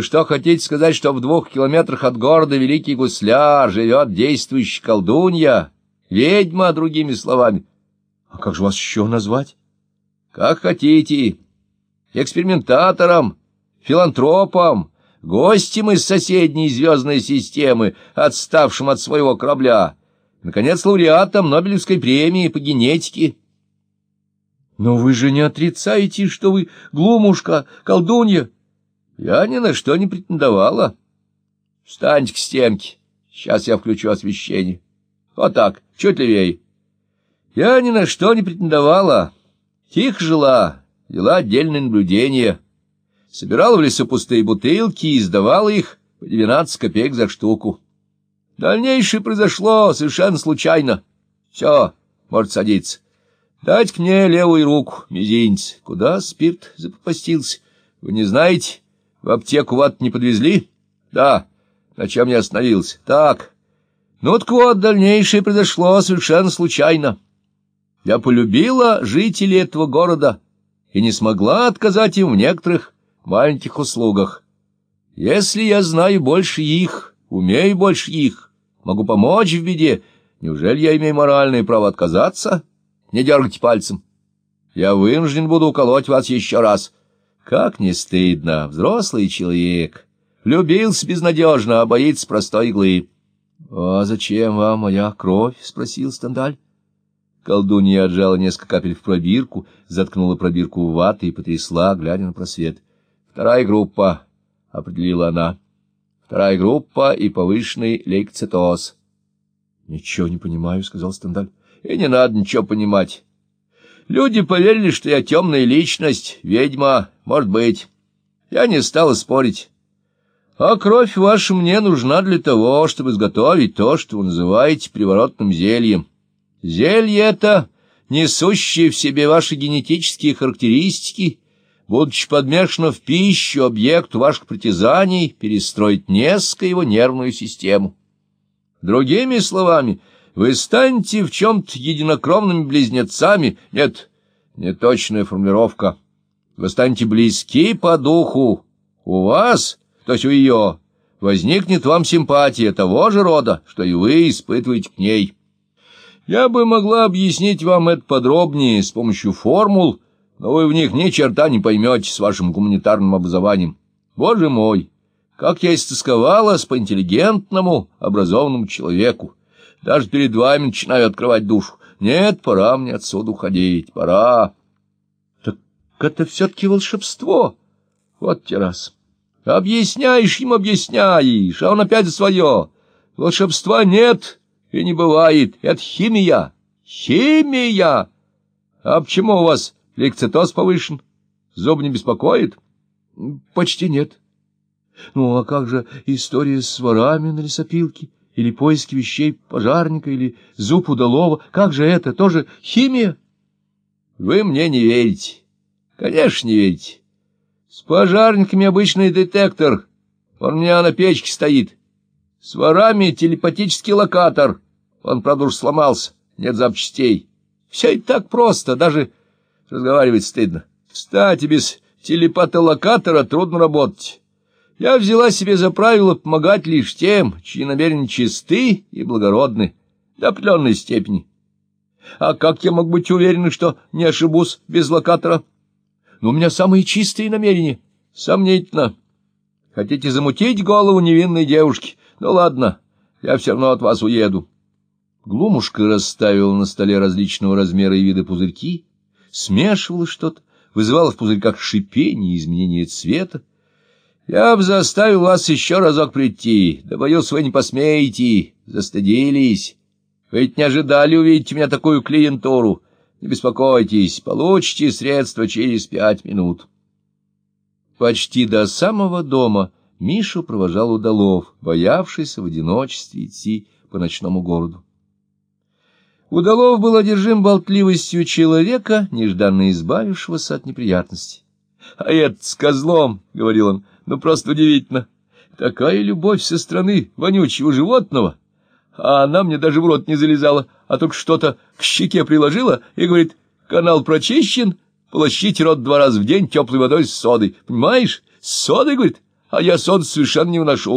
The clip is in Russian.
Что, хотите сказать, что в двух километрах от города Великий Гусляр живет действующая колдунья, ведьма, другими словами? А как же вас еще назвать? Как хотите. Экспериментатором, филантропом, гостем из соседней звездной системы, отставшим от своего корабля, наконец, лауреатом Нобелевской премии по генетике. Но вы же не отрицаете, что вы глумушка, колдунья. Я ни на что не претендовала. Встаньте к стенке, сейчас я включу освещение. Вот так, чуть левее. Я ни на что не претендовала. Тихо жила, вела отдельное наблюдение. Собирала в лесу пустые бутылки и сдавала их по двенадцать копеек за штуку. Дальнейшее произошло совершенно случайно. Все, может садиться. Дать к мне левую руку, мизинец. Куда спирт запопастился? Вы не знаете? В аптеку ват не подвезли? Да. На чем я остановился? Так. Ну так вот, дальнейшее произошло совершенно случайно. Я полюбила жителей этого города и не смогла отказать им в некоторых маленьких услугах. Если я знаю больше их, умею больше их, могу помочь в беде, неужели я имею моральное право отказаться? Не дергайте пальцем. Я вынужден буду уколоть вас еще раз. Как не стыдно, взрослый человек. Любился безнадежно, а боится простой иглы. — А зачем вам моя кровь? — спросил Стендаль. Колдунья отжала несколько капель в пробирку, заткнула пробирку ваты и потрясла, глядя на просвет. — Вторая группа, — определила она. — Вторая группа и повышенный лейкоцитоз. — Ничего не понимаю, — сказал Стендаль. — И не надо ничего понимать. Люди поверили, что я темная личность, ведьма, может быть. Я не стала спорить. А кровь ваша мне нужна для того, чтобы изготовить то, что вы называете приворотным зельем. Зелье это, несущее в себе ваши генетические характеристики, будучи подмешано в пищу объекту ваших притязаний, перестроить несколько его нервную систему. Другими словами, вы станете в чем-то единокровными близнецами, нет, не точная формулировка, вы станете близки по духу, у вас, то есть у ее, возникнет вам симпатия того же рода, что и вы испытываете к ней. Я бы могла объяснить вам это подробнее с помощью формул, но вы в них ни черта не поймете с вашим гуманитарным образованием. Боже мой, как я истосковалась по интеллигентному, образованному человеку. Даже перед вами начинаю открывать душу. Нет, пора мне отсюда уходить, пора. Так это все-таки волшебство. Вот те раз. Объясняешь им, объясняешь, а он опять свое. Волшебства нет, и не бывает. Это химия. Химия! А почему у вас лейкоцитоз повышен? Зуб не беспокоит? Почти нет. Ну, а как же история с ворами на лесопилке? Или поиски вещей пожарника? Или зуб удалого? Как же это? Тоже химия? Вы мне не верите. Конечно, не верите. С пожарниками обычный детектор. Он у меня на печке стоит. С ворами телепатический локатор. Он, правда, уж сломался. Нет запчастей. Все и так просто, даже разговаривать стыдно. Кстати, без телепата-локатора трудно работать. Я взяла себе за правило помогать лишь тем, чьи намерения чисты и благородны до определенной степени. А как я мог быть уверен, что не ошибусь без локатора? Но у меня самые чистые намерения. Сомнительно. Хотите замутить голову невинной девушки? Ну, ладно, я все равно от вас уеду. Глумушка расставила на столе различного размера и вида пузырьки, смешивала что-то, вызывала в пузырьках шипение и изменение цвета. Я бы заставил вас еще разок прийти, да, боюсь, вы не посмеете, застыдились. Вы ведь не ожидали увидеть у меня такую клиентуру. Не беспокойтесь, получите средства через пять минут. Почти до самого дома Мишу провожал удалов, боявшийся в одиночестве идти по ночному городу. Удалов был одержим болтливостью человека, нежданно избавившегося от неприятностей. — А этот с козлом, — говорил он, — ну просто удивительно. Такая любовь со стороны вонючего животного, а она мне даже в рот не залезала, а только что-то к щеке приложила и говорит, канал прочищен, полощите рот два раза в день теплой водой с содой. Понимаешь? С содой, говорит, а я сон совершенно не уношу.